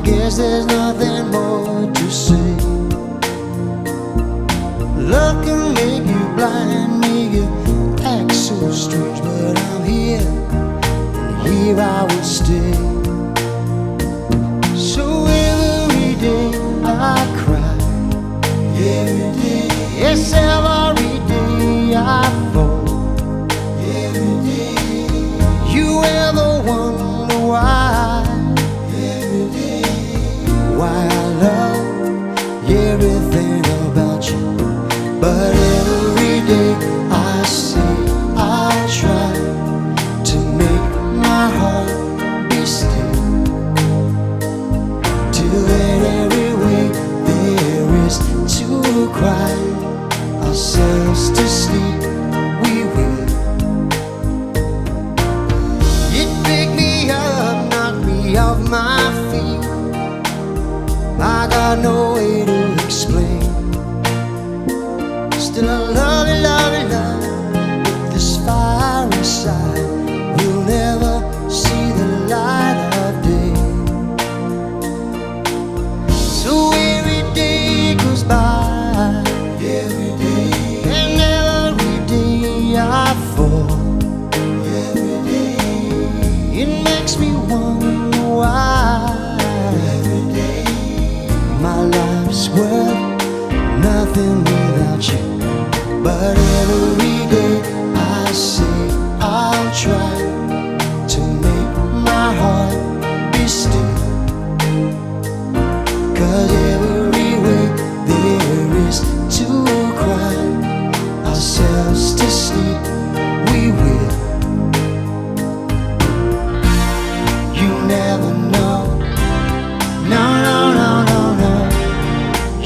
guess there's nothing more to say. Love can make you blind, make you act so strange, but I'm here, and here I will stay. So every day I cry, every day, yes, every day I fall, every day. You ever wonder why? Why I love everything about you, but every day life's worth nothing without you. But every day I say I'll try to make my heart be still. Cause every way there is to cry ourselves to sleep, we will.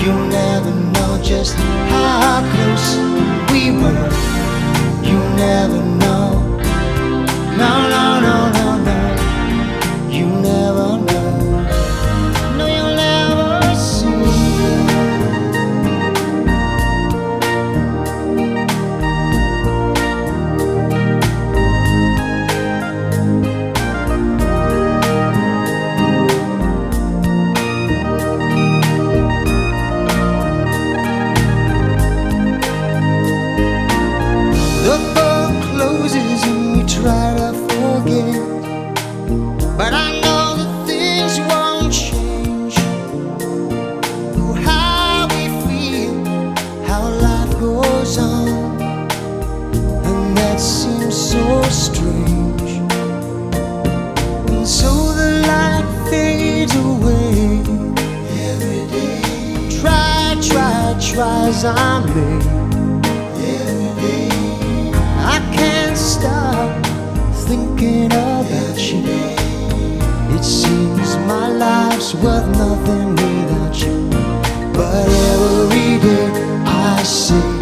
You never know just how close we were. You never know. As I may. I can't stop thinking about you. It seems my life's worth nothing without you. But every day I say